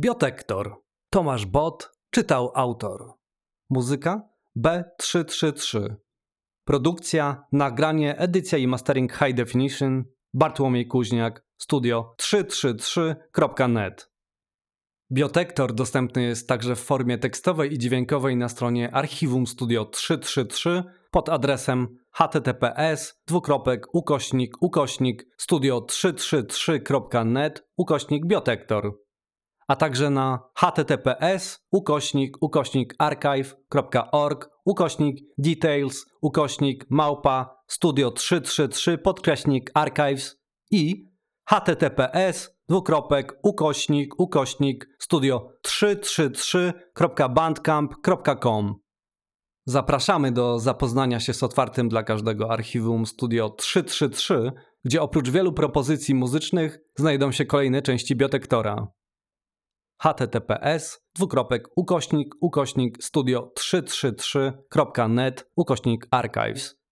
Biotektor. Tomasz Bot czytał autor. Muzyka B333. Produkcja, nagranie, edycja i mastering High Definition Bartłomiej Kuźniak, studio 333.net. Biotektor dostępny jest także w formie tekstowej i dźwiękowej na stronie Archiwum Studio 333 pod adresem https dwukropek ukośnik ukośnik studio 333.net ukośnik biotektor a także na https ukośnik ukośnik archive.org ukośnik details ukośnik małpa studio 333 podkreśnik archives i https dwukropek ukośnik ukośnik studio 333.bandcamp.com Zapraszamy do zapoznania się z otwartym dla każdego archiwum Studio 333, gdzie oprócz wielu propozycji muzycznych znajdą się kolejne części Biotektora https dwukropek ukośnik ukośnik studio 333.net ukośnik archives